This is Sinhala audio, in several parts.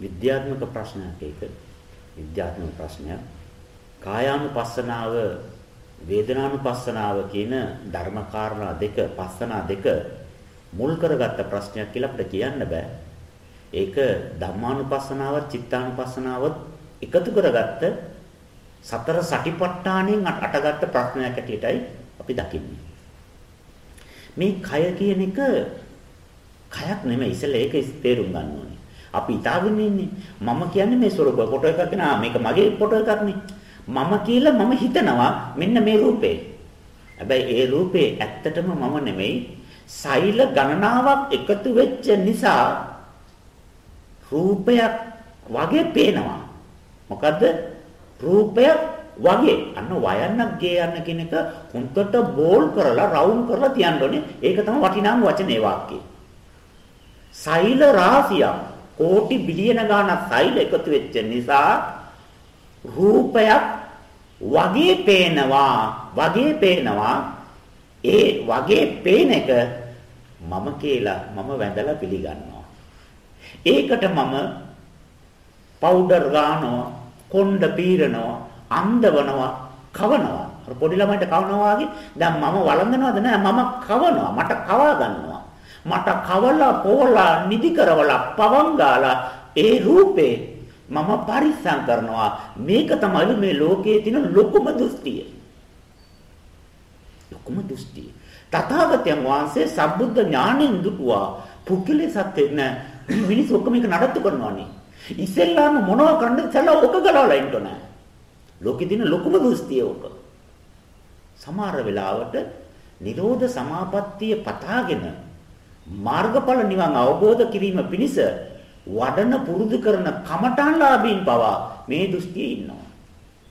විද්‍යාත්මක ප්‍රශ්නයක් ඒක. විද්‍යාත්මක ප්‍රශ්නයක්. කායානුපස්සනාව වේදනානුපස්සනාව කියන ධර්මකාරණා දෙක, පස්සනා දෙක මුල් කරගත්ත ප්‍රශ්නයක් කියලා අපිට කියන්න බෑ. ඒක ධම්මානුපස්සනාව, චිත්තානුපස්සනාව එකතු කරගත්ත සතර සටිපට්ඨානෙන් අටගත්ත ප්‍රශ්නයක් ඇටියටයි අපි දකින්නේ. මේ කය කියන එක කයක් නෙමෙයි ඉතින් ඒක තේරුම් ගන්න ඕනේ. අපි හිතාගෙන ඉන්නේ මම කියන්නේ මේ ස්වරූප ෆොටෝ එකක් නා මේක මගේ ෆොටෝ එකක් නේ. මම කියලා මම හිතනවා මෙන්න මේ රූපේ. හැබැයි ඒ රූපේ ඇත්තටම මම නෙමෙයි. සෛල ගණනාවක් එකතු වෙච්ච නිසා රූපයක් වගේ පේනවා. මොකද්ද? රූපයක් වගේ අන්න වයන්නක් ගේ යන්න කියන එක හුන්තට බෝල් කරලා රවුන්ඩ් කරලා තියන්න ඕනේ. ඒක තමයි වටිනාම වචනේ වාක්‍යය. සෛල රාශියක් කෝටි බිලියන ගාණක් සෛල එකතු වෙච්ච නිසා රූපයක් වගේ පේනවා වගේ පේනවා. ඒ වගේ පේන එක මම කියලා මම වැඳලා පිළිගන්නවා. ඒකට මම පවුඩර් ගන්නවා කොණ්ඩ පීරනවා අන්දවනවා කවනවා. අර පොඩි ළමයින්ට කවනවා වගේ දැන් මම වළඳනවද නෑ මම කවනවා. මට කවා ගන්නවා. මට කවලා පොවලා නිදි කරවලා පවන් ගාලා ඒ රූපේ මම පරිස්සම් කරනවා. මේක තමයි මේ ලෝකයේ තියෙන ලොකුම දෘෂ්ටිය. ලොකුම දෘෂ්ටිය. තථාගතයන් වහන්සේ සම්බුද්ධ ඥාණයෙන් දුටුවා. පුකිලේ සත්‍යෙ නෑ. මිනිස්සු ඔක්කොම මේක නඩත්තු කරනවානේ. ඉස්සෙල්ලාම මොනවා කරන්නද? ඉස්සෙල්ලා ඔක ගලවලා ඉන්න ඕනේ. ලෝකෙ තියෙන ලොකුම දෘෂ්ටිය ඔක සමහර වෙලාවට නිරෝධ සමාපත්තිය පතාගෙන මාර්ගඵල නිවන් අවබෝධ කිරීම පිණිස වඩන පුරුදු කරන කමඨාන්ලාභීන් පවා මේ දෘෂ්ටියේ ඉන්නවා.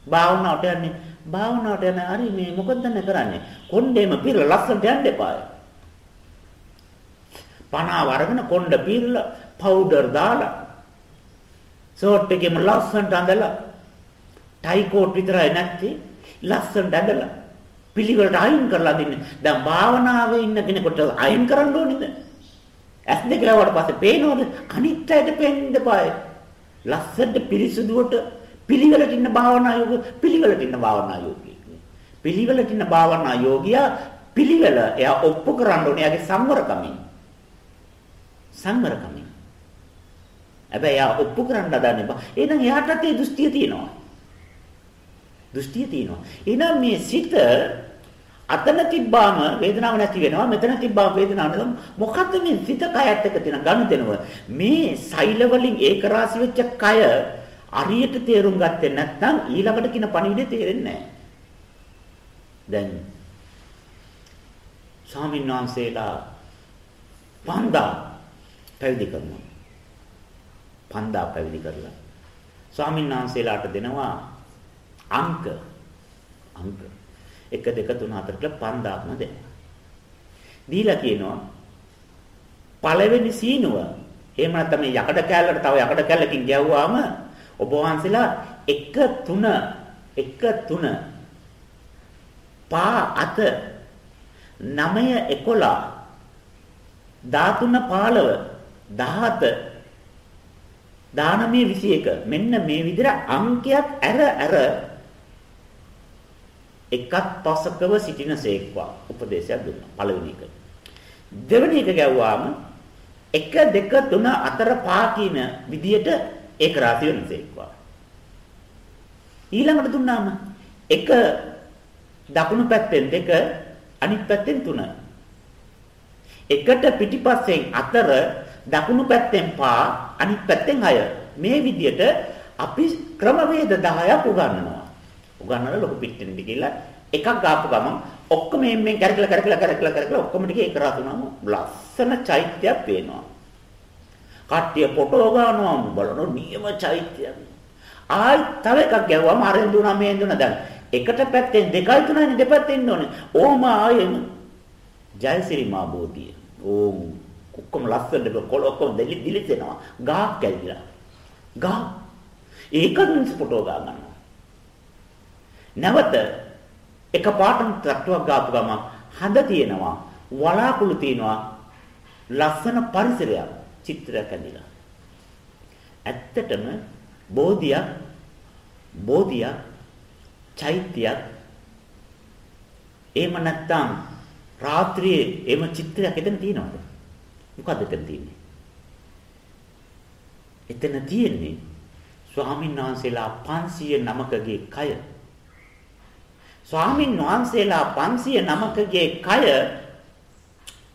භාවනාවට යන්නේ භාවනාවට යන හරි මේ මොකද දැන් කරන්නේ? කොණ්ඩේම පිරලා ලස්සනට යන්න එපාය. පණාව අරගෙන කොණ්ඩ පිරලා පවුඩර් දාලා ෂෝට් එකේම ලස්සනට අඳලා ටයි කෝට් විතරයි නැත්තේ ලස්සනට ඇඳලා පිළිවෙලට අයින් කරලා දෙන්නේ. දැන් භාවනාවේ ඉන්න කෙනෙකුට අයින් කරන්න ඕනේද? ඇස් දෙක ලවට පස්සේ පේනවද? අනිත් අයට පේන්න බෑ. ලස්සනට පිරිසුදුවට පිළිවෙලට ඉන්න භාවනා යෝග පිළිවෙලට ඉන්න භාවනා යෝගී. පිළිවෙලට ඉන්න භාවනා යෝගියා පිළිවෙල එයා ඔප්පු කරන්න ඕනේ එයාගේ සංවරකමින්. සංවරකමින්. හැබැයි එයා ඔප්පු කරන්න හදන්නේ බා. එහෙනම් එයාටත් ඒ දෘෂ්ටිය තියෙනවා. දෘෂ්ටිය තියෙනවා. එහෙනම් මේ සිත අතන තිබ්බාම වේදනාවක් නැති වෙනවා මෙතන තිබ්බාම වේදනාවක් නැති මොකද්ද මේ සිත කයත් එක්ක තියෙන ගනුදෙනුව? මේ සෛල වලින් ඒක රාශි වෙච්ච කය අරියට තේරුම් ගත්තේ නැත්නම් ඊළඟට කියන පණිවිඩය තේරෙන්නේ නැහැ. දැන් ස්වාමීන් වහන්සේලා පන්දා පැවිදි කරනවා. පන්දා පැවිදි කරලා ස්වාමීන් වහන්සේලාට දෙනවා අංක. අංක. 1 2 3 4 කියලා 5000ක්ම දෙනවා. දීලා කියනවා පළවෙනි සීනුව එහෙම නැත්නම් යකඩ කෑල්ලට තව යකඩ කෑල්ලකින් ගැව්වාම ඔබ වහන්සේලා 1 3 1 3 පා අත 9 11 13 15 17 19 21 මෙන්න මේ විදිහට අංකයක් ඇර ඇර එකත් පසකව සිටිනසේක්වා උපදේශයක් දුන්නා පළවෙනි එක. දෙවෙනි එක ගැව්වාම 1 2 3 4 5 කියන විදියට ඒක රාශි වෙනසේක්වා. ඊළඟට දුන්නාම එක දකුණු පැත්තෙන් දෙක අනිත් පැත්තෙන් තුන. එකට පිටිපස්සෙන් අතර දකුණු පැත්තෙන් පා අනිත් පැත්තෙන් හය. මේ විදියට අපි ක්‍රමවේද 10ක් උගන්වනවා. උගන්නලා ලොකු පිටින් දිගිලා එකක් ගාපු ගමන් ඔක්කොම මෙම්මෙන් කරකලා කරකලා කරකලා කරකලා ඔක්කොම ටික එක රතුනම ලස්සන චෛත්‍යයක් පේනවා. කට්ටිය ෆොටෝ ගන්නවා බලන නියම චෛත්‍යයක්. ආයි තව එකක් ගැව්වම අරෙන් දුනා මෙන් දුනා දැන් එකට පැත්තෙන් දෙකයි තුනයි දෙපැත්තෙන් ඉන්න ඕනේ. ඕම ආයෙම ජයසිරි මා බෝධිය. ඕම් ඔක්කොම ලස්සනට කොළ ඔක්කොම දෙලි දිලිසෙනවා. ගාක් කැල්ලා. ගා ඒකෙන් ෆොටෝ ගන්නවා. නැවත එක පාටම තට්ටුවක් ගාපු ගම හඳ තියෙනවා වලාකුළු තියෙනවා ලස්සන පරිසරයක් චිත්‍රයක් ඇඳිලා ඇත්තටම බෝධියක් බෝධියක් චෛත්‍යයක් එහෙම නැත්නම් රාත්‍රියේ එහෙම චිත්‍රයක් එතන තියෙනවද? මොකද්ද එතන තියෙන්නේ? එතන තියෙන්නේ ස්වාමීන් වහන්සේලා 500 නමකගේ කය. ස්වාමීන් වහන්සේලා 500 නමකගේ කය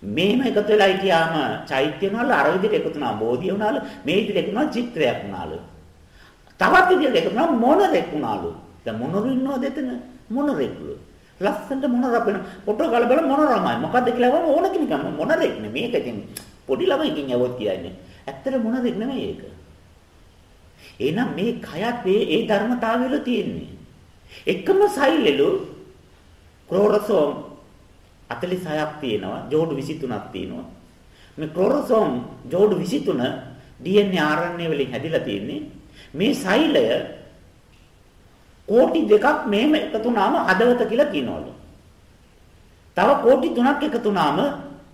මේම එකතු වෙලා හිටියාම චෛත්‍ය වුණාල අර විදිහට එකතු වුණා බෝධිය වුණාල මේ විදිහට එකතු වුණා චිත්‍රයක් වුණාල. තවත් විදිහට එකතු වුණා මොනරෙක් වුණාලු. දැන් මොනරු ඉන්නවද එතන? මොනරෙක්ලු. ලස්සනට මොනර අපෙන ෆොටෝ ගාලා බලමු මොනරමයි. මොකද්ද කියලා වම ඕන කෙනෙක් මොනරෙක් නෙමෙයි. මේක ඉතින් පොඩි ළමයිකින් යවොත් කියන්නේ. ඇත්තට මොනරෙක් නෙමෙයි ඒක. එහෙනම් මේ කයත් ඒ ඒ ධර්මතාවයල තියෙන්නේ. එකම සෛලෙලු ක්‍රෝරසෝම් 46ක් තියෙනවා, ජෝඩු 23ක් තියෙනවා. මේ ක්‍රෝරසෝම් ජෝඩු 23 DNA RNA වලින් හැදිලා තියෙන්නේ. මේ සෛලය කෝටි දෙකක් මෙහෙම එකතු වුණාම හදවත කියලා කියනවලු. තව කෝටි 3ක් එකතු වුණාම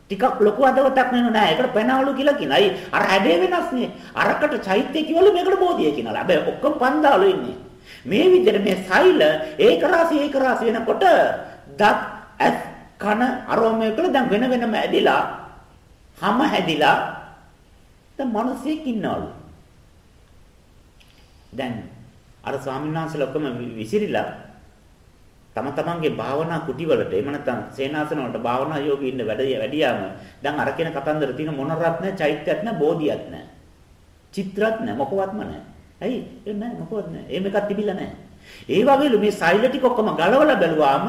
ටිකක් ලොකු හදවතක් නෙවෙයි නෑ. ඒකට පෙනවලු කියලා කියනවා. අයි අර හැඩේ වෙනස්නේ. අරකට චෛත්‍ය කියවලු මේකට බෝධිය කියනවා. හැබැයි ඔක්කොම පන්දාලු ඉන්නේ. මේ විදිහට මේ සෛල ඒක රාශි ඒක රාශි වෙනකොට දත් ඇස් කන අරෝමයකල දැන් වෙන වෙනම ඇදිලා හැම හැදිලා දැන් මිනිස්සෙක් ඉන්නවලු. දැන් අර ස්වාමීන් වහන්සේලා ඔක්කොම විසිරිලා තම තමන්ගේ භාවනා කුටිවලට එහෙම නැත්නම් සේනාසන වලට භාවනා යෝගී ඉන්න වැඩ වැඩියාම දැන් අර කියන කතන්දර තියෙන මොන රත්න චෛත්‍යයක් නැ බෝධියක් නැ චිත්‍රත් නැ මොකවත්ම නැ ඇයි? ඒ නැ මොකවත් නැ එහෙම එකක් තිබිලා නැ ඒ වගේලු මේ සෛල ටික ඔක්කොම ගලවලා බැලුවාම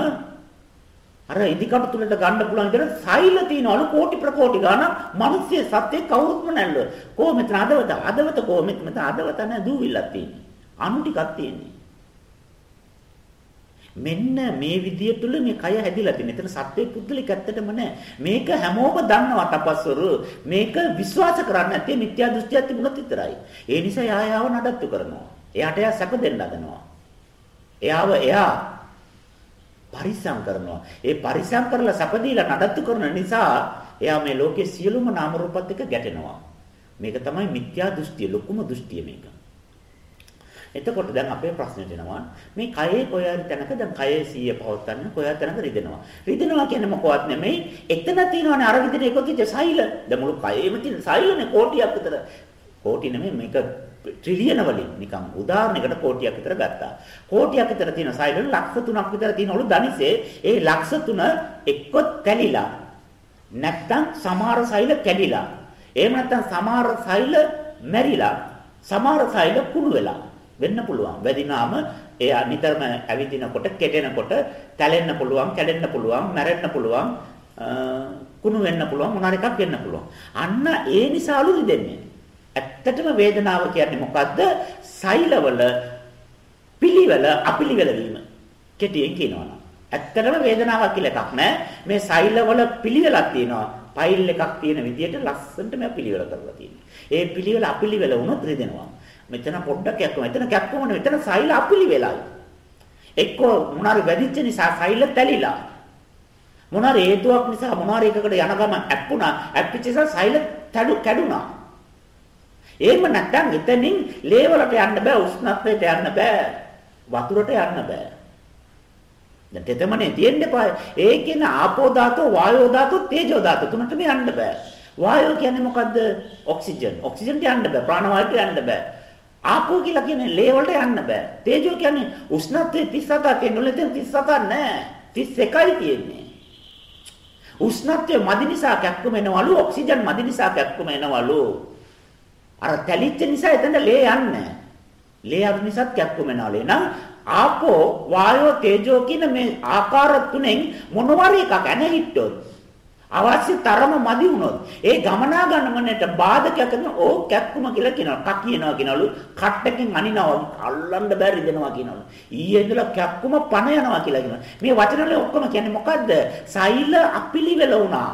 අර ඉදිකටු තුලට ගන්න පුළුවන් විදිහට සෛල තියනවලු කෝටි ප්‍රකෝටි ගණන් මිනිස්සු සත්‍ය කවුරුත්ම නැල්ල කො මෙතන අදවත. අදවත කො මෙතන අදවත නැ දූවිල්ලක් තියෙන්නේ. අනු ටිකක් තියෙන්නේ. මෙන්න මේ විදිය තුල මේ කය හැදිලා තියෙන. එතන සත්වයේ පුද්ගලික ඇත්තටම නැහැ. මේක හැමෝම දන්නවා තපස්වරු. මේක විශ්වාස කරන්නේ නැත්තේ මිත්‍යා දෘෂ්ටියක් තිබුණත් විතරයි. ඒ නිසා එයා යාව නඩත්තු කරනවා. එයාට එයා සැප දෙන්න හදනවා. එයාව එයා පරිසම් කරනවා. ඒ පරිසම් කරලා සැප දීලා නඩත්තු කරන නිසා එයා මේ ලෝකයේ සියලුම නාම රූපات එක්ක ගැටෙනවා. මේක තමයි මිත්‍යා දෘෂ්ටිය ලොකුම දෘෂ්ටිය මේක. එතකොට දැන් අපේ ප්‍රශ්නෙට එනවා මේ කයේ කොයන් තැනක දැන් කයේ සීය පවත්තන්න කොයන් තැනක රිදෙනවා. රිදෙනවා කියන්නේ මොකවත් නෙමෙයි. එතන තියෙනවානේ අර විදිහට එකතු වෙච්ච සෛල. දැන් මුළු කයේම තියෙන සෛලනේ කෝටියක් විතර. කෝටි නෙමෙයි මේක ට්‍රිලියන වලින් නිකන් උදාහරණයකට කෝටියක් විතර ගත්තා. කෝටියක් විතර තියෙන සෛල ලක්ෂ 3ක් විතර තියෙනවලු ධනිසේ. ඒ ලක්ෂ 3 එක්ක තැලිලා. නැත්තම් සමහර සෛල කැඩිලා. එහෙම නැත්තම් සමහර සෛල මැරිලා. සමහර සෛල කුණු වෙලා. වෙන්න පුළුවන්. වැදිනාම එයා නිතරම ඇවිදිනකොට, කෙටෙනකොට තැලෙන්න පුළුවන්, කැඩෙන්න පුළුවන්, මැරෙන්න පුළුවන්, කුණු වෙන්න පුළුවන්, මොනවා එකක් වෙන්න පුළුවන්. අන්න ඒ නිසාලු රිදෙන්නේ. ඇත්තටම වේදනාව කියන්නේ මොකද්ද? සෛලවල පිළිවෙල අපිළිවෙල වීම. කෙටියෙන් කියනවා. ඇත්තටම වේදනාවක් කියලා එකක් නැහැ. මේ සෛලවල පිළිවෙලක් තියෙනවා. ෆයිල් එකක් තියෙන විදිහට ලස්සනට මේ පිළිවෙල කරලා තියෙනවා. ඒ පිළිවෙල අපිළිවෙල වුණොත් රිදෙනවා. මෙතන පොඩ්ඩක් යක්කම මෙතන කැක්කම මෙතන සෛල අපිලි වෙලයි. එක්කෝ මොනාරි වැඩිච්ච නිසා සෛල තැලිලා. මොනාරි හේතුවක් නිසා මොනාරි එකකට යන ගමන් ඇප්පුණා. ඇප්පිච්ච නිසා සෛල තඩු කැඩුනා. එහෙම නැත්නම් එතනින් ලේ වලට යන්න බෑ උෂ්ණත්වයට යන්න බෑ වතුරට යන්න බෑ. දැන් තෙතමනේ තියෙන්න එපා. ඒ කියන ආපෝ ධාතෝ වායෝ ධාතෝ තේජෝ ධාතෝ තුනටම යන්න බෑ. වායෝ කියන්නේ මොකද්ද? ඔක්සිජන්. ඔක්සිජන්ට යන්න බෑ. ප්‍රාණවායුවට යන්න බෑ. ආපෝ කියලා කියන්නේ ලේ වලට යන්න බෑ. තේජෝ කියන්නේ උෂ්ණත්වය 37 තියෙන නෙලෙන් 37 නෑ. 31යි තියෙන්නේ. උෂ්ණත්වය මදි නිසා කැක්කුම එනවලු ඔක්සිජන් මදි නිසා කැක්කුම එනවලු. අර තැලිච්ච නිසා එතන ලේ යන්නේ ලේ අඩු නිසාත් කැක්කුම එනවලු. එහෙනම් ආපෝ වායෝ තේජෝ කියන මේ ආකාර තුනෙන් මොනවාරි එකක් ඇනහිට්ටොත් අවශ්‍ය තරම මදි වුණොත් ඒ ගමනා ගන්නමනට බාධකයක් කරන ඕ කැක්කුම කියලා කියනවා. කක් කියනවා කියනවලු. කට්ටකින් අනිනවා අල්ලන්න බැරි දෙනවා කියනවලු. ඊයේ ඉඳලා කැක්කුම පණ යනවා කියලා කියනවා. මේ වචන වල ඔක්කොම කියන්නේ මොකද්ද? සෛල අපිලිවෙල වුණා.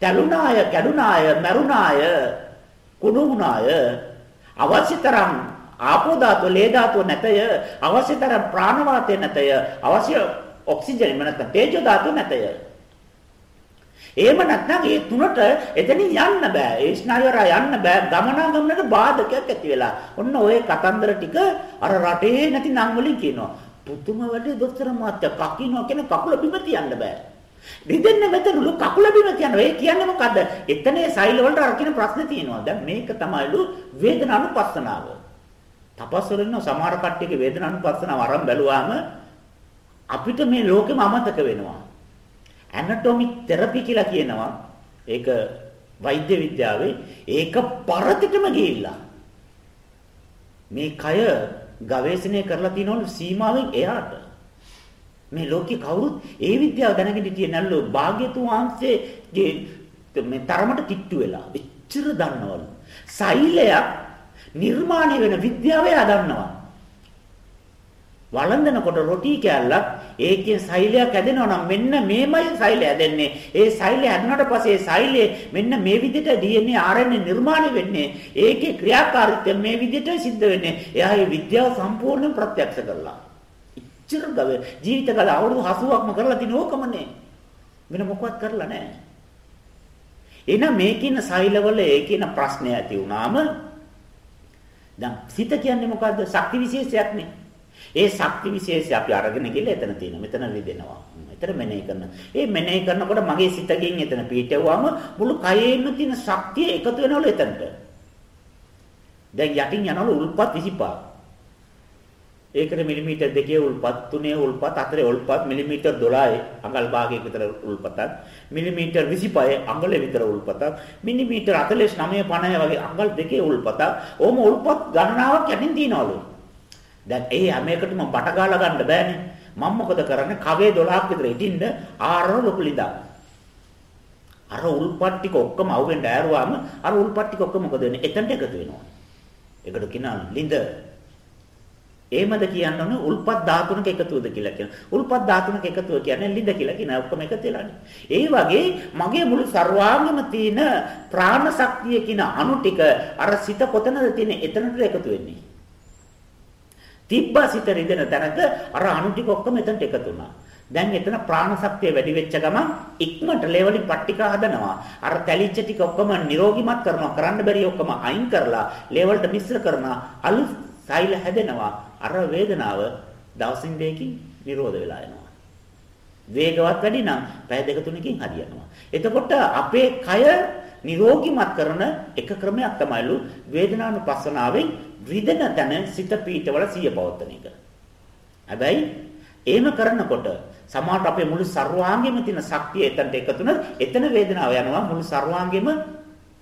තැළුණාය, කැඩුණාය, මැරුණාය, කුණු වුණාය. අවශ්‍ය තරම් ආපෝ ධාතුව, ලේ ධාතුව නැතය. අවශ්‍ය තරම් ප්‍රාණ වාතය නැතය. අවශ්‍ය ඔක්සිජන් නැත්නම් තේජෝ ධාතුව නැතය. එහෙම නැත්නම් ඒ තුනට එතනින් යන්න බෑ. ඒ ස්නායුවර යන්න බෑ. ගමනාගමනට බාධකයක් ඇති වෙලා. ඔන්න ඔය කතන්දර ටික අර රටේ නැති නම් වලින් කියනවා. පුතුම වැඩේ දොස්තර මහත්තයා කකිනවා කියන කකුල බිම තියන්න බෑ. රිදෙන්න මෙතනලු කකුල බිම තියනවා. ඒ කියන්නේ මොකද්ද? එතනේ සෛල වලට අර කියන ප්‍රශ්නේ තියෙනවා. දැන් මේක තමයිලු වේදනානුපස්සනාව. තපස්වලින් සමහර කට්ටියගේ වේදනානුපස්සනාව අරන් බැලුවාම අපිට මේ ලෝකෙම අමතක වෙනවා. ඇනටොමික් තෙරපි කියලා කියනවා. ඒක වෛද්‍ය විද්‍යාවේ ඒක පරතිටම ගිහිල්ලා. මේ කය ගවේෂණය කරලා තියෙනවලු සීමාවෙන් එහාට. මේ ලෝකේ කවුරුත් ඒ විද්‍යාව දැනගෙන හිටියේ නැල්ලෝ භාග්‍යතුන් වහන්සේගේ මේ තරමට කිට්ටු වෙලා. එච්චර දන්නවලු. සෛලයක් නිර්මාණය වෙන විද්‍යාව එයා දන්නවා. වළඳනකොට රොටි කෑල්ලක් ඒකේ සෛලයක් හැදෙනවා නම් මෙන්න මේමයි සෛලය හැදෙන්නේ. ඒ සෛලය හැදුනට පස්සේ සෛලයේ මෙන්න මේ විදිහට DNA RNA නිර්මාණය වෙන්නේ. ඒකේ ක්‍රියාකාරීත්වය මේ විදිහට සිද්ධ වෙන්නේ. එයා මේ විද්‍යාව සම්පූර්ණයෙන් ප්‍රත්‍යක්ෂ කරලා. ඉච්චර ගව ජීවිත කාල අවුරුදු 80ක්ම කරලා තින ඕකමනේ. වෙන මොකවත් කරලා නැහැ. එහෙනම් මේකින සෛලවල ඒකින ප්‍රශ්නය ඇති වුණාම දැන් සිත කියන්නේ මොකද්ද? ශක්ති විශේෂයක් නේ. ඒ ශක්ති විශේෂය අපි අරගෙන ගිහලා එතන තියෙනවා. මෙතන රිදෙනවා. එතන මෙනෙහි කරන. ඒ මෙනෙහි කරනකොට මගේ සිතකින් එතන පීටවුවාම මුළු කයෙම තියෙන ශක්තිය එකතු වෙනවලු එතනට. දැන් යටින් යනවලු උල්පත් 25. ඒකට මිලිමීටර් දෙකේ උල්පත් තුනේ උල්පත් හතරේ උල්පත් මිලිමීටර් 12 අඟල් භාගයක විතර උල්පතක් මිලිමීටර් 25 අඟලේ විතර උල්පතක් මිලිමීටර් 49 50 වගේ අඟල් දෙකේ උල්පතක් ඕම උල්පත් ගණනාවක් යටින් තියනවලු දැන් ඒ හැම එකටම බට ගාලා ගන්න බෑනේ. මම මොකද කරන්නේ? කවේ 12ක් විතර ඉදින්න ආරව ලොකු ලිඳා. අර උල්පත් ටික ඔක්කොම අවුෙන් ඩෑරුවාම අර උල්පත් ටික ඔක්කොම මොකද වෙන්නේ? එතනට එකතු වෙනවා. ඒකට කියනවා ලිඳ. එහෙමද කියන්නෝනේ උල්පත් ධාතුනක එකතුවද කියලා කියනවා. උල්පත් ධාතුනක එකතුව කියන්නේ ලිඳ කියලා කියන ඔක්කොම එකතු වෙලානේ. ඒ වගේ මගේ මුළු සර්වාංගම තියෙන ප්‍රාණ ශක්තිය කියන අණු ටික අර සිත කොතනද තියෙන්නේ? එතනට එකතු වෙන්නේ. තිබ්බා සිත රිදෙන තැනක අර අණු ටික ඔක්කොම එතනට එකතු වුණා. දැන් එතන ප්‍රාණ ශක්තිය වැඩි වෙච්ච ගමන් ඉක්මනට ලේවලින් පට්ටික හදනවා. අර තැලිච්ච ටික ඔක්කොම නිරෝගිමත් කරනවා. කරන්න බැරි ඔක්කොම අයින් කරලා ලේවලට මිශ්‍ර කරනවා. අලුත් සෛල හැදෙනවා. අර වේදනාව දවසින් දෙකකින් නිරෝධ වෙලා යනවා. වේගවත් වැඩි නම් පැය දෙක තුනකින් හරියනවා. එතකොට අපේ කය නිරෝගිමත් කරන එක ක්‍රමයක් තමයිලු වේදනානුපස්සනාවෙන් රිදෙන තැන සිත පීඨවල සිය පවත්තන එක. හැබැයි එහෙම කරනකොට සමහරට අපේ මුළු සර්වාංගෙම තියෙන ශක්තිය එතනට එකතු වෙන එතන වේදනාව යනවා මුළු සර්වාංගෙම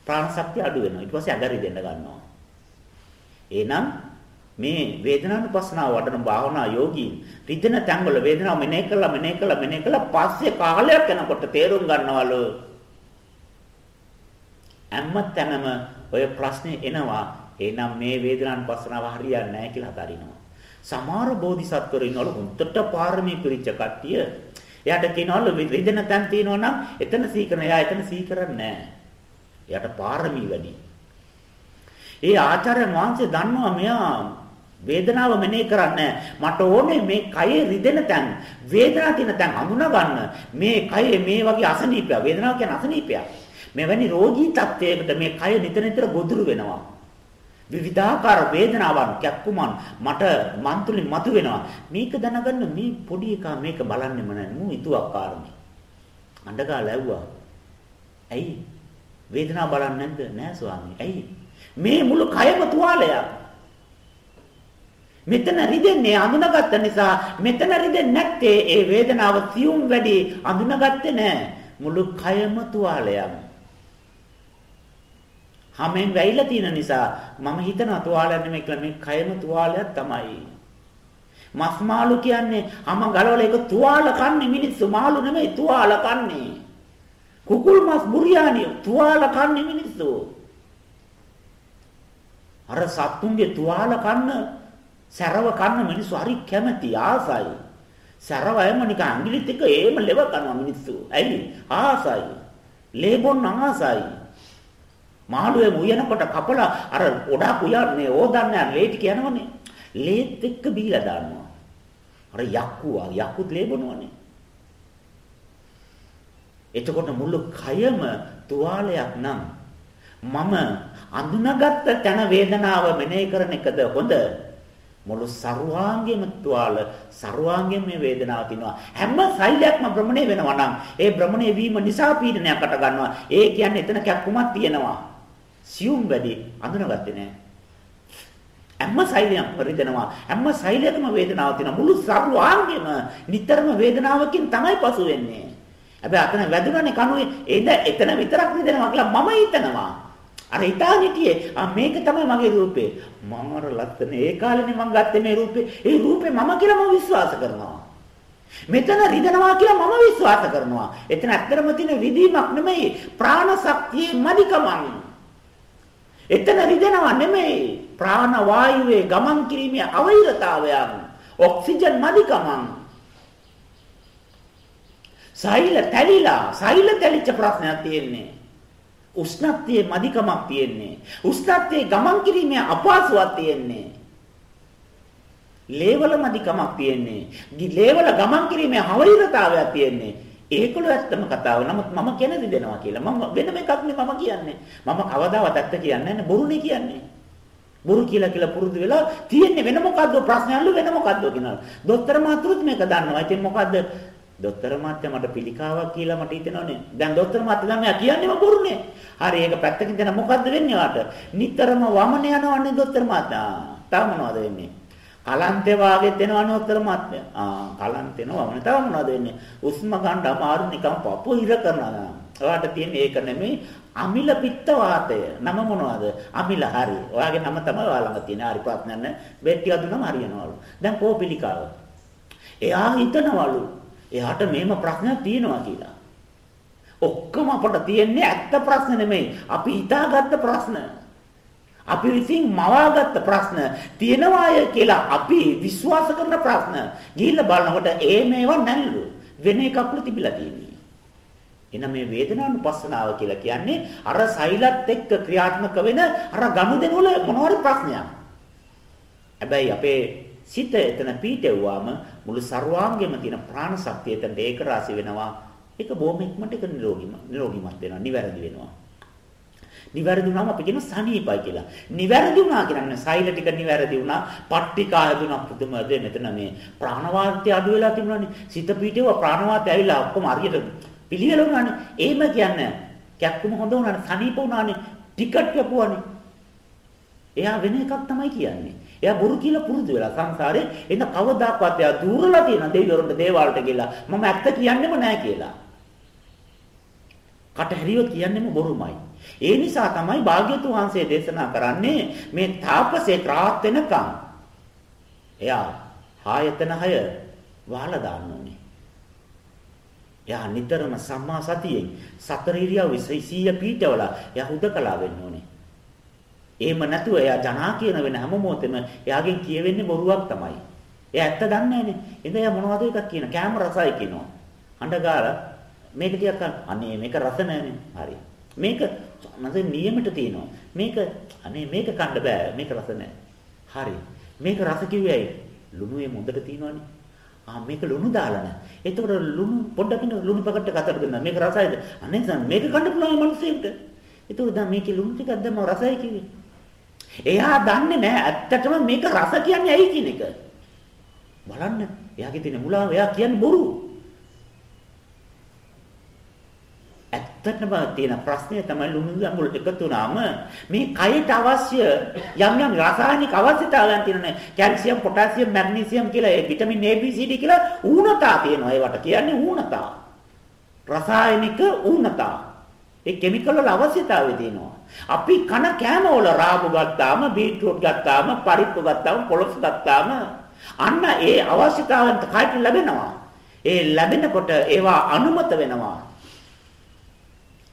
ප්‍රාණ ශක්තිය අඩු වෙනවා. ඊට පස්සේ අගරි දෙන්න ගන්නවා. එහෙනම් මේ වේදනානුපස්සනාව වඩන භාවනා යෝගීන් රිදෙන තැන්වල වේදනාව මෙනෙහි කළා මෙනෙහි කළා මෙනෙහි කළා පස්සේ කාලයක් යනකොට තේරුම් ගන්නවලු හැම තැනම ඔය ප්‍රශ්නේ එනවා එහෙනම් මේ වේදනානුපස්සනාව හරියන්නේ නැහැ කියලා හතරිනවා. සමහර බෝධිසත්වරු ඉන්නවලු හුත්තට පාරමී පිරිච්ච කට්ටිය. එයාට කියනවලු රිදෙන තැන් තියෙනවා නම් එතන සීකරන. එයා එතන සීකරන්නේ නැහැ. එයාට පාරමී වැඩි. ඒ ආචාර්ය වංශේ දන්නවා මෙයා වේදනාව මෙනෙහි කරන්නේ මට ඕනේ මේ කයේ රිදෙන තැන් වේදනාව තියෙන තැන් අඳුන ගන්න මේ කයේ මේ වගේ අසනීපය වේදනාව කියන්නේ අසනීපයක් මෙවැනි රෝගී තත්ත්වයකට මේ කය නිතර නිතර ගොදුරු වෙනවා විවිධාකාර වේදනාවන් කැක්කුමන් මට මන්තුලින් මතුවෙනවා. මේක දැනගන්න මේ පොඩි එකා මේක බලන්නෙම නැහැ. මූ හිතුවක්කාරනේ. අඬගා läව්වා. ඇයි? වේදනාව බලන්නේ නැද්ද? නෑ ස්වාමී. ඇයි? මේ මුළු කයම තුවාලයක්. මෙතන රිදෙන්නේ අඳුනගත්ත නිසා මෙතන රිදෙන්නේ නැත්තේ ඒ වේදනාව සියුම් වැඩි අඳුනගත්තේ නෑ. මුළු කයම තුවාලයක්. හැමෙන් වැහිලා තියෙන නිසා මම හිතනවා තුවාලයක් නෙමෙයි කියලා මේ කයම තුවාලයක් තමයි. මස් මාළු කියන්නේ අම ගලවල ඒක තුවාල කන්නේ මිනිස්සු මාළු නෙමෙයි තුවාල කන්නේ. කුකුල් මස් බුරියානි තුවාල කන්නේ මිනිස්සු. අර සත්තුන්ගේ තුවාල කන්න සැරව කන්න මිනිස්සු හරි කැමති ආසයි. සැරවයම නිකන් අඟිලිත් එක ඒම ලෙව කනවා මිනිස්සු. ඇයි? ආසයි. ලේබොන් ආසයි. මාළුවේ මුයනකොට කපලා අර ගොඩාක් උයන්නේ ඕදන්නේ ලේ ටික යනවනේ. ලේත් එක්ක බීලා දානවා. අර යක්කුවා යක්කුත් ලේ බොනවනේ. එතකොට මුළු කයම තුවාලයක් නම් මම අඳුනගත්ත තන වේදනාව මෙනෙහි කරන එකද හොඳ මුළු ਸਰවාංගෙම තුවාල ਸਰවාංගෙම මේ වේදනාව තිනවා හැම සෛලයක්ම භ්‍රමණය වෙනවා නම් ඒ භ්‍රමණය වීම නිසා පීඩනයක්කට ගන්නවා ඒ කියන්නේ එතන කැක්කුමක් තියෙනවා සියුම් වැඩි අඳුනගත්තේ නෑ හැම සෛලයක්ම රිදෙනවා හැම සෛලයකම වේදනාවක් තියෙනවා මුළු ਸਰවාංගෙම නිතරම වේදනාවකින් තමයි පසු වෙන්නේ හැබැයි අතන වැදුනනේ කණුවේ එද එතන විතරක් රිදෙනවා කියලා මම හිතනවා අර හිතාන හිටියේ ආ මේක තමයි මගේ රූපේ. මාර ලස්සන ඒ කාලේනේ මම ගත්තේ මේ රූපේ. ඒ රූපේ මම කියලා මම විශ්වාස කරනවා. මෙතන රිදෙනවා කියලා මම විශ්වාස කරනවා. එතන ඇත්තටම තියෙන රිදීමක් නෙමෙයි ප්‍රාණ ශක්තියේ මදිකමක්. එතන රිදෙනවා නෙමෙයි ප්‍රාණ වායුවේ ගමන් කිරීමේ අවෛරතාවයක්. ඔක්සිජන් මදිකමක්. සෛල තැලිලා සෛල තැලිච්ච ප්‍රශ්නයක් තියෙන්නේ. උෂ්ණත්වයේ මදිකමක් තියෙන්නේ. උෂ්ණත්වයේ ගමන් කිරීමේ අපහසුතාවක් තියෙන්නේ. ලේවල මදිකමක් තියෙන්නේ. ලේවල ගමන් කිරීමේ අවහිරතාවයක් තියෙන්නේ. ඒකළු ඇත්තම කතාව. නමුත් මම කැනදි දෙනවා කියලා. මම වෙනම එකක් නේ මම කියන්නේ. මම කවදාවත් ඇත්ත කියන්නේ නැහැ බොරුනේ කියන්නේ. බොරු කියලා කියලා පුරුදු වෙලා තියෙන්නේ වෙන මොකද්ද ප්‍රශ්නයල්ලු වෙන මොකද්ද කියනවා. දොස්තර මාතුරුත් මේක දන්නවා. ඉතින් මොකද්ද දොස්තර මහත්තයා මට පිළිකාවක් කියලා මට හිතෙනවනේ. දැන් දොස්තර මහත්තයා ළමයා කියන්නේම බොරුනේ. හරි ඒක පැත්තකින් දෙන මොකද්ද වෙන්නේ වාට? නිතරම වමන යනවන්නේ දොස්තර මහත්තයා. තාම මොනවද වෙන්නේ? කලන්තේ වාගෙත් එනවනේ දොස්තර මහත්තයා. ආ කලන්තේ නවමනේ. තාම මොනවද වෙන්නේ? උස්ම ගන්න අමාරු නිකන් පපුව ඉර කරනවා. ඔයාට තියෙන්නේ ඒක නෙමෙයි අමිල පිත්ත වාතය. නම මොනවද? අමිල හරි. ඔයාගේ නම තමයි ඔයා ළඟ තියෙන. හරි ප්‍රශ්නයක් නැහැ. වෙට්ටි අදුනම හරියනවලු. දැන් කෝපිලිකාව. එයා හිතනවලු එයාට මේම ප්‍රශ්නයක් තියෙනවා කියලා. ඔක්කොම අපට තියෙන්නේ ඇත්ත ප්‍රශ්න නෙමෙයි. අපි හිතාගත්ත ප්‍රශ්න. අපි විසින් මවාගත්ත ප්‍රශ්න තියෙනවාය කියලා අපි විශ්වාස කරන ප්‍රශ්න. ගිහිල්ලා බලනකොට ඒ මේවා නැල්ලු. වෙන එකක්ලු තිබිලා තියෙන්නේ. එන මේ වේදනානුපස්සනාව කියලා කියන්නේ අර සෛලත් එක්ක ක්‍රියාත්මක වෙන අර ගනුදෙනු වල මොනවාරි ප්‍රශ්නයක්. හැබැයි අපේ සිත එතන පීටෙව්වාම මුළු ਸਰවාංගෙම තියෙන ප්‍රාණ ශක්තිය එතනට ඒක රාශි වෙනවා. ඒක බොහොම ඉක්මනට ඒක නිරෝගීම නිරෝගීමත් වෙනවා. නිවැරදි වෙනවා. නිවැරදි වුණාම අපි කියන සනීපයි කියලා. නිවැරදි වුණා කියන්නේ සෛල ටික නිවැරදි වුණා. පට්ටිකා හැදුණා පුදුමද මෙතන මේ ප්‍රාණවාතය අඩු වෙලා තිබුණානේ. සිත පීටේව ප්‍රාණවාතය ඇවිල්ලා ඔක්කොම හරියට පිළිවෙල වුණානේ. එහෙම කියන්නේ කැක්කුම හොඳ වුණානේ. සනීප වුණානේ. ටිකට් කැපුවානේ. එයා වෙන එකක් තමයි කියන්නේ. එයා බොරු කියලා පුරුදු වෙලා සංසාරේ එන කවදාකවත් එයා දුරලා තියෙන දෙවිවරුන්ට දේවාලට ගිහලා මම ඇත්ත කියන්නෙම නෑ කියලා. කට හැරියොත් කියන්නෙම බොරුමයි. ඒ නිසා තමයි භාග්‍යතුන් වහන්සේ දේශනා කරන්නේ මේ තාපසේ ක්‍රාත් වෙනකම් එයා ආයතන හය වහලා දාන්න ඕනේ. එයා නිතරම සම්මා සතියෙන් සතර ඉරියව් 100 පීඨවල එයා හුදකලා වෙන්න ඕනේ. එහෙම නැතුව එයා ජනා කියන වෙන හැම මොහොතෙම එයාගෙන් කියවෙන්නේ බොරුවක් තමයි. එයා ඇත්ත දන්නේ නැහනේ. ඉතින් එයා මොනවද එකක් කියන කැම රසයි කියනවා. හඬගාලා මේක ටිකක් අනේ මේක රස නැහැනේ. හරි. මේක මම නියමයට තියෙනවා. මේක අනේ මේක කන්න බෑ. මේක රස නැහැ. හරි. මේක රස කිව්වේ ඇයි? ලුණුවේ මුදට තියෙනවනේ. ආ මේක ලුණු දාලා නැහැ. එතකොට ලුණු පොඩ්ඩකින් ලුණු පැකට් එක අතට දෙන්න. මේක රසයිද? අනේ මේක කන්න පුළුවන් මිනිස්සුන්ට. එතකොට දැන් මේකේ ලුණු ටිකක් දැම්ම රසයි කිව්වේ. එයා දන්නේ නැහැ ඇත්තටම මේක රස කියන්නේ ඇයි කියන එක. බලන්න එයාගේ තියෙන මුලාව එයා කියන්නේ බොරු. ඇත්තටම තියෙන ප්‍රශ්නය තමයි ලුණු ගඟුල් එකතු වුනාම මේ කයට අවශ්‍ය යම් යම් රසායනික අවශ්‍යතාවයන් තියෙනනේ කැල්සියම් පොටෑසියම් මැග්නීසියම් කියලා ඒ vitamin A B C D කියලා ඌනතා තියෙනවා ඒවට කියන්නේ ඌනතා. රසායනික ඌනතා. ඒ කිමිකල් වල අවශ්‍යතාවය තියෙනවා. අපි කන කෑම වල රාබු ගත්තාම, බීට්‍රූට් ගත්තාම, පරිප්පු ගත්තාම, පොළොස් ගත්තාම අන්න ඒ අවශ්‍යතාවයන් කයට ලැබෙනවා. ඒ ලැබෙනකොට ඒවා අනුමත වෙනවා.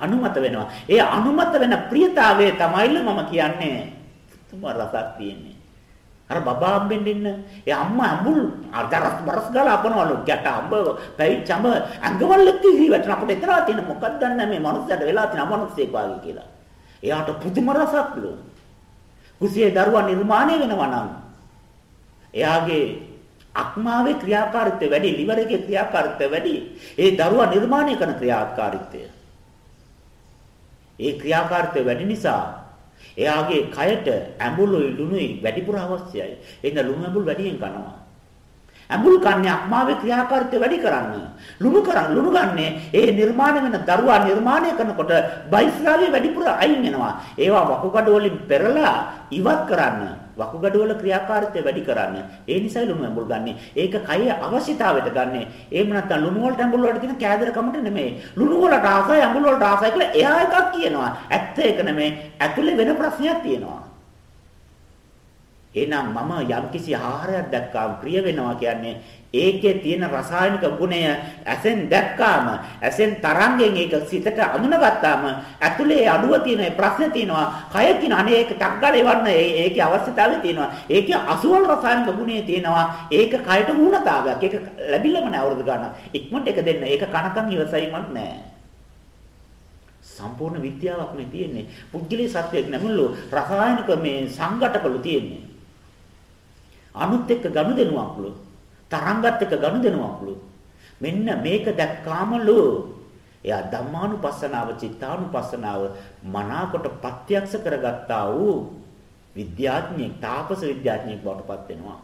අනුමත වෙනවා. ඒ අනුමත වෙන ප්‍රියතාවය තමයිල මම කියන්නේ. තුම රසක් තියෙන්නේ. අර බබා අම්බෙන් ඉන්න ඒ අම්මා අඹුල් අදරස් බරස් ගාලා අපනවලු ගැට අඹ පැවිච්ච අඹ අඟවල් එක්ක ඉහි වැටෙන අපිට එතන තියෙන මොකක්ද දන්නේ මේ මනුස්සයාට වෙලා තියෙන අමනුස්සයෙක් වාගේ කියලා. එයාට පුදුම රසක්ලු. කුසියේ දරුවා නිර්මාණය වෙනවා නම් එයාගේ අක්මාවේ ක්‍රියාකාරීත්වය වැඩි, liver එකේ ක්‍රියාකාරීත්වය වැඩි. ඒ දරුවා නිර්මාණය කරන ක්‍රියාකාරීත්වය. ඒ ක්‍රියාකාරීත්වය වැඩි නිසා එයාගේ කයට ඇඹුලුයි ලුණුයි වැඩිපුර අවශ්‍යයි. එහෙනම් ලුණු ඇඹුල් වැඩියෙන් කනවා. ඇඹුල් කන්නේ අක්මාවේ ක්‍රියාකාරීත්වය වැඩි කරන්න. ලුණු කරන් ලුණු ගන්නේ ඒ නිර්මාණය වෙන දරුවා නිර්මාණය කරනකොට බයිස්රාවේ වැඩිපුර අයින් වෙනවා. ඒවා වකුගඩු වලින් පෙරලා ඉවත් කරන්න. වකුගඩු වල ක්‍රියාකාරීත්වය වැඩි කරන්න. ඒ නිසායි ලුණු ඇඹුල් ගන්නෙ. ඒක කය අවශ්‍යතාවයට ගන්නෙ. එහෙම නැත්නම් ලුණු වලට ඇඹුල් වලට තියෙන කෑදරකමට නෙමෙයි. ලුණු වලට ආසයි ඇඹුල් වලට ආසයි කියලා එයා එකක් කියනවා. ඇත්ත ඒක නෙමෙයි. ඇතුලේ වෙන ප්‍රශ්නයක් තියෙනවා. එහෙනම් මම යම්කිසි ආහාරයක් දැක්කාම ප්‍රිය වෙනවා කියන්නේ ඒකේ තියෙන රසායනික ගුණය ඇසෙන් දැක්කාම ඇසෙන් තරංගෙන් ඒක සිතට අඳුනගත්තාම ඇතුලේ අඩුව තියෙන ප්‍රශ්න තියෙනවා කය කියන අනේ ඒක ටක්ගල එවන්න ඒකේ අවශ්‍යතාවය තියෙනවා. ඒකේ අසුවල් රසායනික ගුණය තියෙනවා. ඒක කයට වුණතාවයක් ඒක ලැබිලම නෑ අවුරුදු ගන්න ඉක්මනට ඒක දෙන්න. ඒක කනකම් ඉවසයිමත් නෑ. සම්පූර්ණ විද්‍යාවක් නේ තියෙන්නේ. පුද්ගලී සත්‍යයක් නෙමෙලු රසායනික මේ සංඝටකලු තියෙන්නේ. අනුත් එක්ක ගනුදෙනුවක්ලු. තරංගත් එක්ක ගනුදෙනුවක්ලු මෙන්න මේක දැක්කාමලු. එයා ධම්මානුපස්සනාව චිත්තානුපස්සනාව මනාකොට ප්‍රත්‍යක්ෂ කරගත්තා වූ විද්‍යාඥයෙක් තාපස විද්‍යාඥයෙක් බවට පත් වෙනවා.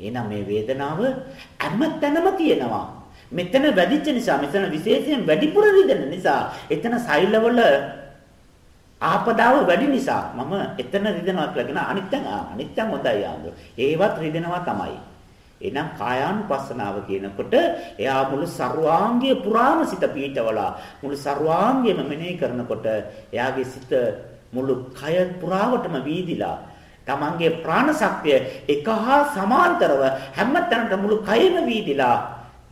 එහෙනම් මේ වේදනාව හැමතැනම තියෙනවා. මෙතන වැඩිච්ච නිසා මෙතන විශේෂයෙන් වැඩිපුර රිදෙන නිසා එතන සෛලවල ආපදාව වැඩි නිසා මම එතන රිදෙනවා කියලා කියන අනිත්‍යං අනිත්‍යං හොඳයි ආන්දර. ඒවත් රිදෙනවා තමයි. එනම් කායානුපස්සනාව කියනකොට එයා මුළු ਸਰවාංගයේ පුරාම සිත පීඨවලා මුළු ਸਰවාංගයම මෙනෙහි කරනකොට එයාගේ සිත මුළු කය පුරාවටම වීදිලා තමන්ගේ ප්‍රාණ ශක්තිය එක හා සමාන්තරව හැම තැනටම මුළු කයම වීදිලා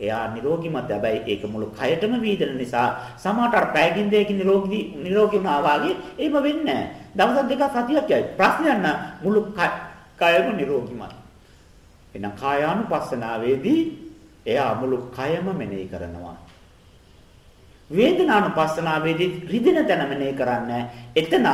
එයා නිරෝගීමත් හැබැයි ඒක මුළු කයටම වීදෙන නිසා සමහරට අර පැයකින් දෙකකින් නිරෝගී නිරෝගී වුණා වාගේ එහෙම වෙන්නේ නැහැ. දවස් දෙකක් සතියක් යයි. ප්‍රශ්නයක් නෑ මුළු කයම නිරෝගීමත්. එහෙනම් කායානුපස්සනාවේදී එයා මුළු කයම මෙනෙහි කරනවා. වේදනානුපස්සනාවේදී රිදෙන තැන මෙනෙහි කරන්නේ. එතන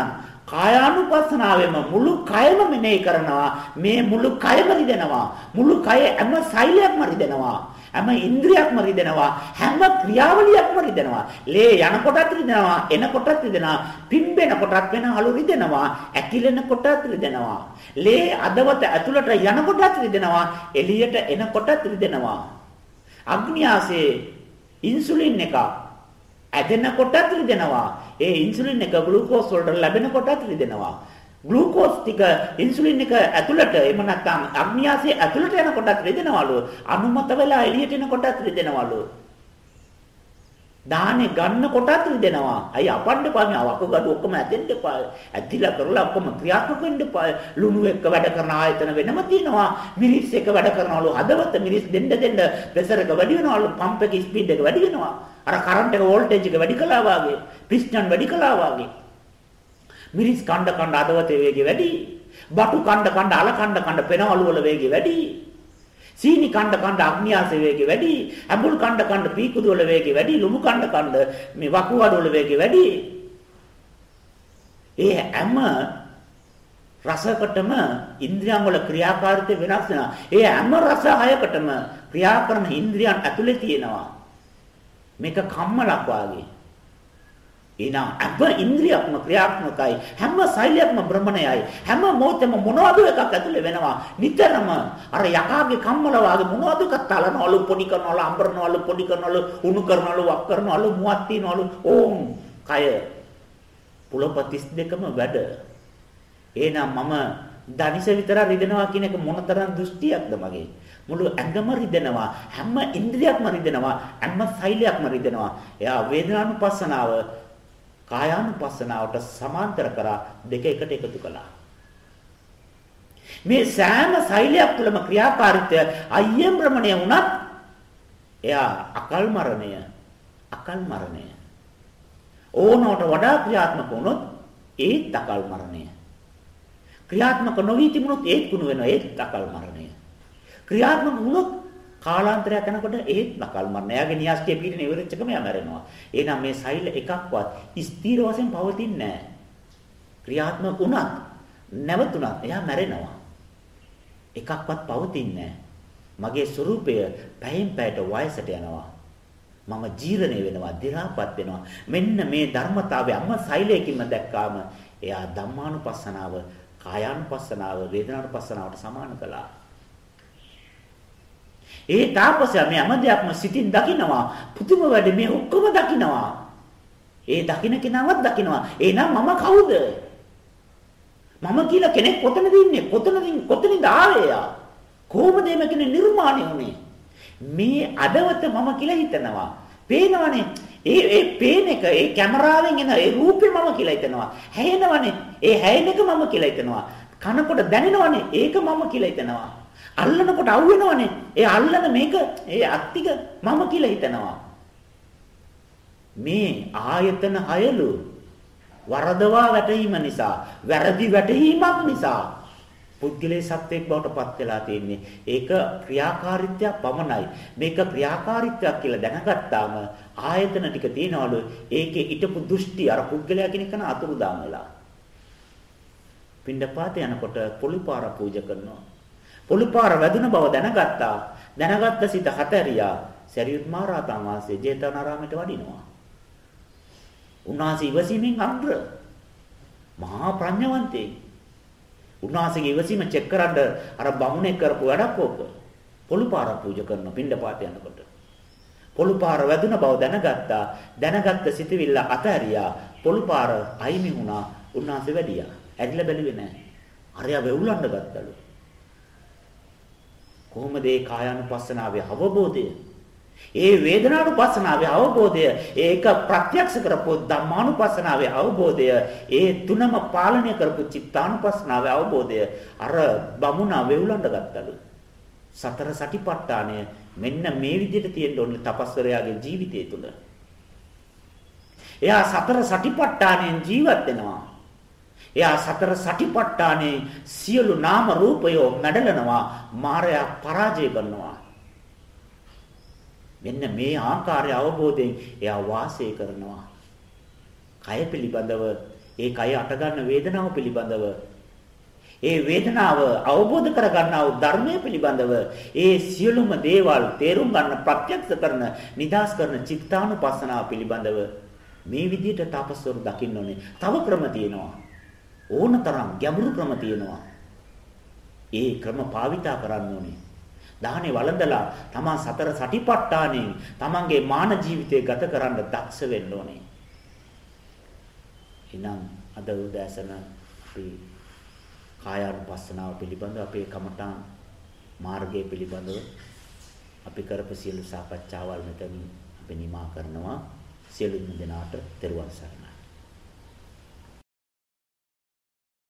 කායානුපස්සනාවෙම මුළු කයම මෙනෙහි කරනවා. මේ මුළු කයම රිදෙනවා. මුළු කය හැම සෛලයක්ම රිදෙනවා. හැම ඉන්ද්‍රියක්ම රිදෙනවා. හැම ක්‍රියාවලියක්ම රිදෙනවා. ලේ යනකොටත් රිදෙනවා එනකොටත් රිදෙනවා පිම්බෙන කොටත් වෙන අලු රිදෙනවා ඇකිලෙන කොටත් රිදෙනවා. ලේ අදවත ඇතුළට යනකොටත් රිදෙනවා එළියට එනකොටත් රිදෙනවා. අග්නියාසේ ඉන්සුලින් එක ඇදෙන කොටත් රිදෙනවා. ඒ ඉන්සුලින් එක ග්ලූකෝස් වලට ලැබෙන කොටත් රිදෙනවා. ග්ලූකෝස් ටික ඉන්සුලින් එක ඇතුළට එහෙම නැත්නම් අග්නියාසයේ ඇතුළට යන කොටත් රිදෙනවලු. අනුමත වෙලා එළියට එන කොටත් රිදෙනවලු. දාහනේ ගන්න කොටත් රිදෙනවා. අයි අපන්න පාමි අවකගඩු ඔක්කොම ඇදෙන්න එපා. ඇදිලා කරලා ඔක්කොම ක්‍රියාත්මක වෙන්න එපා. ලුණු එක්ක වැඩ කරන ආයතන වෙනම තියෙනවා. මිරිස් එක වැඩ කරනවලු. හදවත මිරිස් දෙන්න දෙන්න ප්‍රෙෂර් එක වැඩි වෙනවලු. පම්ප් එකේ ස්පීඩ් එක වැඩි වෙනවා. අර කරන්ට් එක වෝල්ටේජ් එක වැඩි කළා වාගේ. පිස්ටන් වැඩි කළා වාගේ. මිරිස් කණ්ඩ කණ්ඩ අදවතේ වේගය වැඩි. බටු කණ්ඩ කණ්ඩ අල කණ්ඩ කණ්ඩ පෙනවලු වල වේගය වැඩි. සීනි කණ්ඩ කණ්ඩ අග්නියාස වේගය වැඩි. ඇඹුල් කණ්ඩ කණ්ඩ පීකුදු වල වේගය වැඩි. ලුණු කණ්ඩ කණ්ඩ මේ වකුගඩු වල වේගය වැඩි. ඒ හැම රසකටම ඉන්ද්‍රියන් වල ක්‍රියාකාරීත්වය වෙනස් වෙනවා. ඒ හැම රස හයකටම ක්‍රියා කරන ඉන්ද්‍රියන් ඇතුලේ තියෙනවා. මේක කම්මලක් වාගේ. එහෙනම් අප ඉන්ද්‍රියක්ම ක්‍රියාත්මකයි හැම සෛලයක්ම භ්‍රමණයයි හැම මොහොතෙම මොනවද එකක් ඇතුලේ වෙනවා. නිතරම අර යකාගේ කම්මල වාගේ මොනවද එකක් තලනවලු පොඩි කරනවලු අඹරනවලු පොඩි කරනවලු උණු කරනවලු වක් කරනවලු මුවක් තියනවලු ඕම් කය. පුලප 32ම වැඩ. එහෙනම් මම දනිස විතර රිදෙනවා කියන එක මොනතරම් දෘෂ්ටියක්ද මගේ? මුළු ඇඟම රිදෙනවා හැම ඉන්ද්‍රියක්ම රිදෙනවා හැම සෛලයක්ම රිදෙනවා. එයා වේදනානුපස්සනාව කායානුපස්සනාවට සමාන්තර කරා දෙක එකට එකතු කළා. මේ සෑම සෛලයක් තුළම ක්‍රියාකාරීත්වය අයියෙන් භ්‍රමණය වුණත් එයා අකල් මරණය අකල් මරණය. ඕනවට වඩා ක්‍රියාත්මක වුණොත් ඒත් අකල් මරණය. ක්‍රියාත්මක නොවි තිබුණොත් ඒත් කුණු වෙනවා ඒත් අකල් මරණය. ක්‍රියාත්මක වුණොත් කාලාන්තරයක් යනකොට ඒත් නකල් මරණ. එයාගේ න්‍යාස්තිය පිටින් ඉවරෙච්චකම එයා මැරෙනවා. එහෙනම් මේ සෛල එකක්වත් ස්ථිර වශයෙන් පවතින්නේ නැහැ. ක්‍රියාත්මක වුණත් නැවතුණත් එයා මැරෙනවා. එකක්වත් පවතින්නේ මගේ ස්වરૂපය පැයෙන් පැයට වයසට යනවා. මම ජීර්ණය වෙනවා, දි รา පත් වෙනවා. මෙන්න මේ ධර්මතාවය අම්ම සෛලයකින්ම දැක්කාම එයා ධම්මානුපස්සනාව, කායානුපස්සනාව, වේදනානුපස්සනාවට සමාන කළා. ඒ තාපසයා මේ හැම දෙයක්ම සිතින් දකිනවා. පුදුම වැඩ මේ ඔක්කොම දකිනවා. ඒ දකින්න කෙනාවත් දකිනවා. එහෙනම් මම කවුද? මම කියලා කෙනෙක් කොතනද ඉන්නේ? කොතනද කොතනින්ද ආවේ කොහොමද මේ කෙනෙක් නිර්මාණය වුනේ? මේ අදවත මම කියලා හිතනවා. පේනවනේ. ඒ ඒ පේන එක ඒ කැමරාවෙන් එන ඒ රූපේ මම කියලා හිතනවා. හැයෙනවනේ. ඒ හැයෙන එක මම කියලා හිතනවා. කනකොට දැනෙනවනේ. ඒක මම කියලා හිතනවා. අල්ලනකොට අහුවෙනවනේ. ඒ අල්ලන මේක ඒ අත්තික මම කියලා හිතනවා. මේ ආයතන හයලු වරදවා වැටීම නිසා, වැරදි වැටහීමක් නිසා පුද්ගලයේ සත්‍යයක් බවට පත් වෙලා තියෙන්නේ. ඒක ක්‍රියාකාරීත්වයක් පමණයි. මේක ක්‍රියාකාරීත්වයක් කියලා දැනගත්තාම ආයතන ටික තියනවලු. ඒකේ ිටපු දෘෂ්ටි අර පුද්ගලයා කෙනෙක් කරන අතුරුදාම් වෙලා. පින්ඩපාත යනකොට පොලිපාර පූජා කරනවා. පොලිපාර වැදුන බව දැනගත්තා. දැනගත්ත සිත හතරියා. සරියුත් මහ රහතන් වහන්සේ ජේතවනාරාමයට වඩිනවා. උන්වහන්සේ ඉවසීමෙන් අග්‍ර මහා ප්‍රඥවන්තයෙක්. උන්වහන්සේගේ ඉවසීම චෙක් කරන්න අර බමුණෙක් කරපු වැඩක් ඕක. පොළුපාර පූජා කරන පින්ඩපාත යනකොට. පොළුපාර වැදුන බව දැනගත්තා. දැනගත්ත සිතවිල්ල අතහැරියා. පොළුපාර අයිමි වුණා. උන්වහන්සේ වැඩියා. ඇරිලා බැලුවේ නැහැ. අරයා වෙවුලන්න ගත්තලු. කොහොමද ඒ කායानुපස්සනාවේ අවබෝධය? ඒ වේදනානුපස්සනාවේ අවබෝධය ඒක ප්‍රත්‍යක්ෂ කරපු ධම්මානුපස්සනාවේ අවබෝධය ඒ තුනම පාලනය කරපු චිත්තානුපස්සනාවේ අවබෝධය අර බමුණ වෙවුලන්න ගත්තලු. සතර සටිපට්ඨානය මෙන්න මේ විදිහට තියෙන්න ඕනේ තපස්වරයාගේ ජීවිතය තුළ. එයා සතර සටිපට්ඨානයෙන් ජීවත් වෙනවා. එයා සතර සටිපට්ඨානේ සියලු නාම රූපයෝ මැඩලනවා මායя පරාජය කරනවා මෙන්න මේ ආකාරය අවබෝධයෙන් එයා වාසය කරනවා. කය පිළිබඳව ඒ කය අටගන්න වේදනාව පිළිබඳව ඒ වේදනාව අවබෝධ කරගන්නා වූ ධර්මය පිළිබඳව ඒ සියලුම දේවල් තේරුම් ගන්න ප්‍රත්‍යක්ෂ කරන නිදාස් කරන චිත්තානුපස්සනාව පිළිබඳව මේ විදිහට තපස්වරු දකින්න ඕනේ. තව ක්‍රම තියෙනවා. ඕනතරම් ගැඹුරු ක්‍රම තියෙනවා. ඒ ක්‍රම භාවිතා කරන්න ඕනේ. දාහනේ වළඳලා තමන් සතර සටිපට්ඨානෙන් තමන්ගේ මාන ජීවිතය ගත කරන්න දක්ෂ වෙන්න ඕනේ. එහෙනම් අද උදෑසන අපි කායානුපස්සනාව පිළිබඳව අපේ කමඨාන් මාර්ගය පිළිබඳව අපි කරපු සියලු සාකච්ඡාවල් මෙතනින් අපි නිමා කරනවා සියලුම දෙනාට තෙරුවන් සරණයි